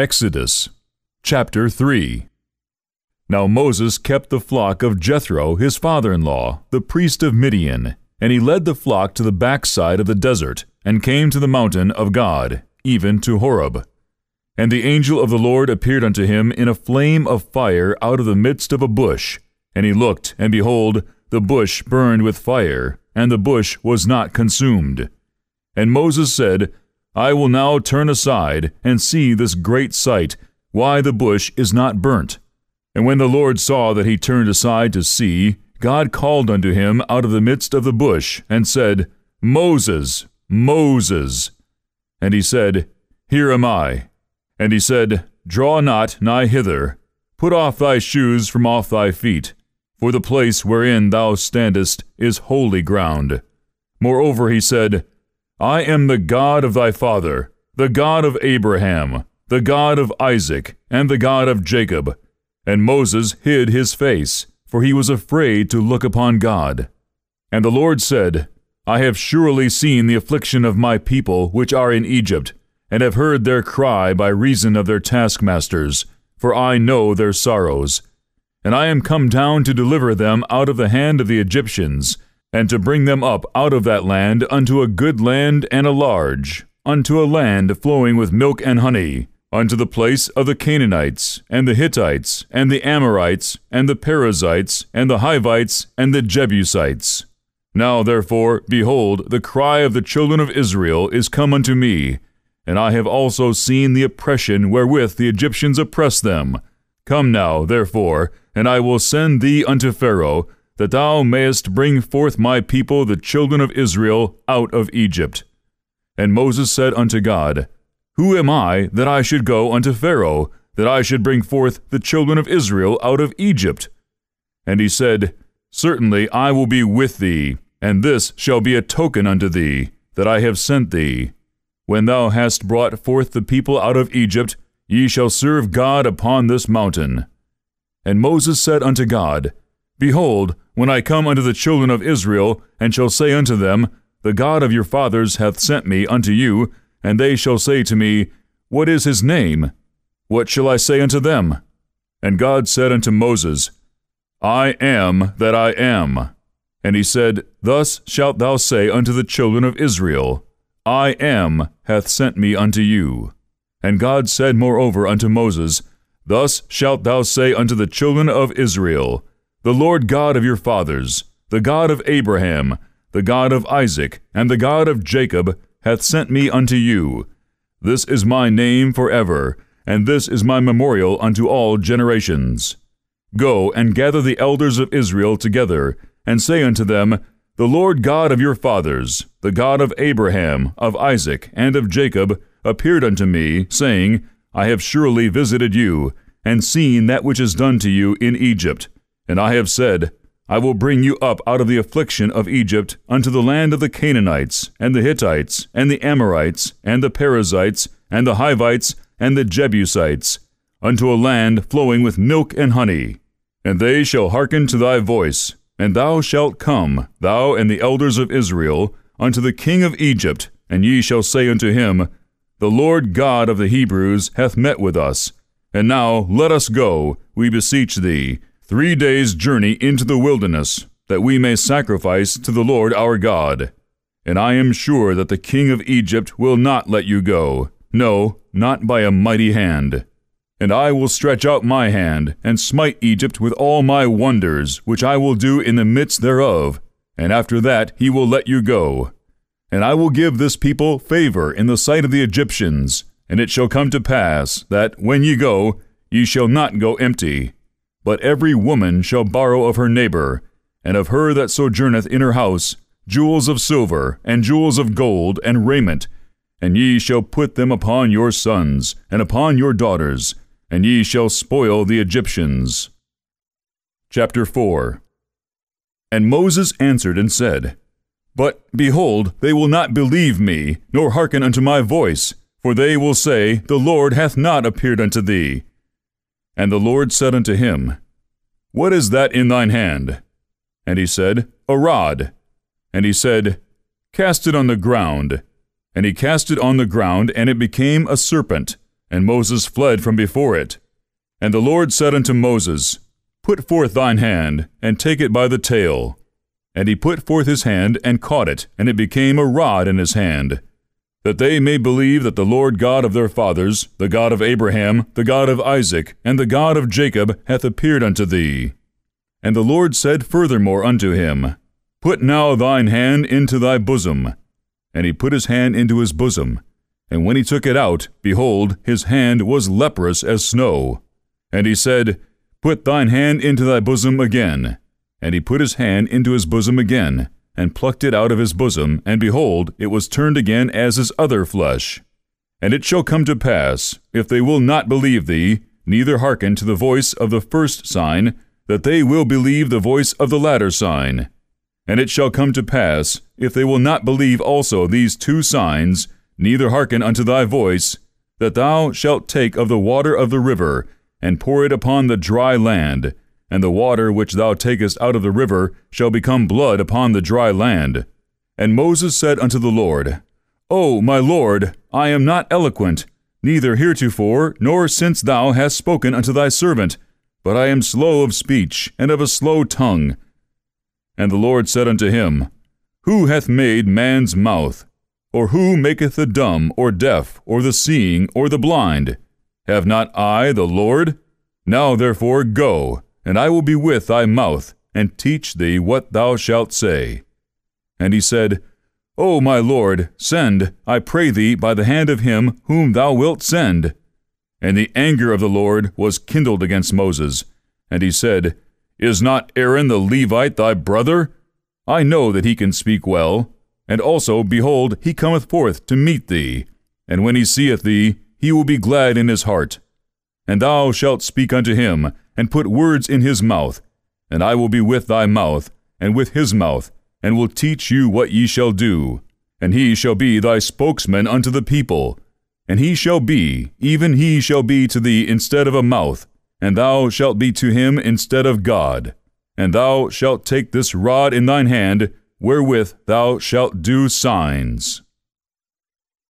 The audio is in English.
Exodus chapter 3 Now Moses kept the flock of Jethro, his father in law, the priest of Midian, and he led the flock to the backside of the desert, and came to the mountain of God, even to Horeb. And the angel of the Lord appeared unto him in a flame of fire out of the midst of a bush. And he looked, and behold, the bush burned with fire, and the bush was not consumed. And Moses said, I will now turn aside and see this great sight, why the bush is not burnt. And when the Lord saw that he turned aside to see, God called unto him out of the midst of the bush, and said, Moses, Moses. And he said, Here am I. And he said, Draw not nigh hither. Put off thy shoes from off thy feet, for the place wherein thou standest is holy ground. Moreover, he said, I am the God of thy father, the God of Abraham, the God of Isaac, and the God of Jacob. And Moses hid his face, for he was afraid to look upon God. And the Lord said, I have surely seen the affliction of my people which are in Egypt, and have heard their cry by reason of their taskmasters, for I know their sorrows. And I am come down to deliver them out of the hand of the Egyptians, and to bring them up out of that land unto a good land and a large, unto a land flowing with milk and honey, unto the place of the Canaanites, and the Hittites, and the Amorites, and the Perizzites, and the Hivites, and the Jebusites. Now therefore, behold, the cry of the children of Israel is come unto me, and I have also seen the oppression wherewith the Egyptians oppress them. Come now, therefore, and I will send thee unto Pharaoh, that thou mayest bring forth my people the children of Israel out of Egypt. And Moses said unto God, Who am I that I should go unto Pharaoh, that I should bring forth the children of Israel out of Egypt? And he said, Certainly I will be with thee, and this shall be a token unto thee, that I have sent thee. When thou hast brought forth the people out of Egypt, ye shall serve God upon this mountain. And Moses said unto God, Behold, when I come unto the children of Israel, and shall say unto them, The God of your fathers hath sent me unto you, and they shall say to me, What is his name? What shall I say unto them? And God said unto Moses, I am that I am. And he said, Thus shalt thou say unto the children of Israel, I am hath sent me unto you. And God said moreover unto Moses, Thus shalt thou say unto the children of Israel, the Lord God of your fathers, the God of Abraham, the God of Isaac, and the God of Jacob, hath sent me unto you. This is my name for ever, and this is my memorial unto all generations. Go and gather the elders of Israel together, and say unto them, The Lord God of your fathers, the God of Abraham, of Isaac, and of Jacob, appeared unto me, saying, I have surely visited you, and seen that which is done to you in Egypt and I have said, I will bring you up out of the affliction of Egypt unto the land of the Canaanites, and the Hittites, and the Amorites, and the Perizzites, and the Hivites, and the Jebusites, unto a land flowing with milk and honey. And they shall hearken to thy voice, and thou shalt come, thou and the elders of Israel, unto the king of Egypt, and ye shall say unto him, The Lord God of the Hebrews hath met with us. And now let us go, we beseech thee, three days' journey into the wilderness, that we may sacrifice to the Lord our God. And I am sure that the king of Egypt will not let you go, no, not by a mighty hand. And I will stretch out my hand, and smite Egypt with all my wonders, which I will do in the midst thereof, and after that he will let you go. And I will give this people favor in the sight of the Egyptians, and it shall come to pass, that, when ye go, ye shall not go empty. But every woman shall borrow of her neighbor, and of her that sojourneth in her house, jewels of silver, and jewels of gold, and raiment, and ye shall put them upon your sons, and upon your daughters, and ye shall spoil the Egyptians. Chapter 4 And Moses answered and said, But, behold, they will not believe me, nor hearken unto my voice, for they will say, The Lord hath not appeared unto thee. And the Lord said unto him, What is that in thine hand? And he said, A rod. And he said, Cast it on the ground. And he cast it on the ground, and it became a serpent. and Moses fled from before it. And the Lord said unto Moses, Put forth thine hand, and take it by the tail. And he put forth his hand, and caught it, and it became a rod in his hand. That they may believe that the Lord God of their fathers, the God of Abraham, the God of Isaac, and the God of Jacob, hath appeared unto thee. And the Lord said furthermore unto him, Put now thine hand into thy bosom. And he put his hand into his bosom. And when he took it out, behold, his hand was leprous as snow. And he said, Put thine hand into thy bosom again. And he put his hand into his bosom again, and plucked it out of his bosom, and behold, it was turned again as his other flesh. And it shall come to pass, if they will not believe thee, neither hearken to the voice of the first sign, that they will believe the voice of the latter sign. And it shall come to pass, if they will not believe also these two signs, neither hearken unto thy voice, that thou shalt take of the water of the river, and pour it upon the dry land, and the water which thou takest out of the river shall become blood upon the dry land. And Moses said unto the Lord, O my Lord, I am not eloquent, neither heretofore, nor since thou hast spoken unto thy servant, but I am slow of speech, and of a slow tongue. And the Lord said unto him, Who hath made man's mouth? Or who maketh the dumb, or deaf, or the seeing, or the blind? Have not I the Lord? Now therefore go, and I will be with thy mouth, and teach thee what thou shalt say. And he said, O my Lord, send, I pray thee, by the hand of him whom thou wilt send. And the anger of the Lord was kindled against Moses. And he said, Is not Aaron the Levite thy brother? I know that he can speak well. And also, behold, he cometh forth to meet thee. And when he seeth thee, he will be glad in his heart. And thou shalt speak unto him, and put words in his mouth. And I will be with thy mouth, and with his mouth, and will teach you what ye shall do. And he shall be thy spokesman unto the people. And he shall be, even he shall be to thee instead of a mouth, and thou shalt be to him instead of God. And thou shalt take this rod in thine hand, wherewith thou shalt do signs.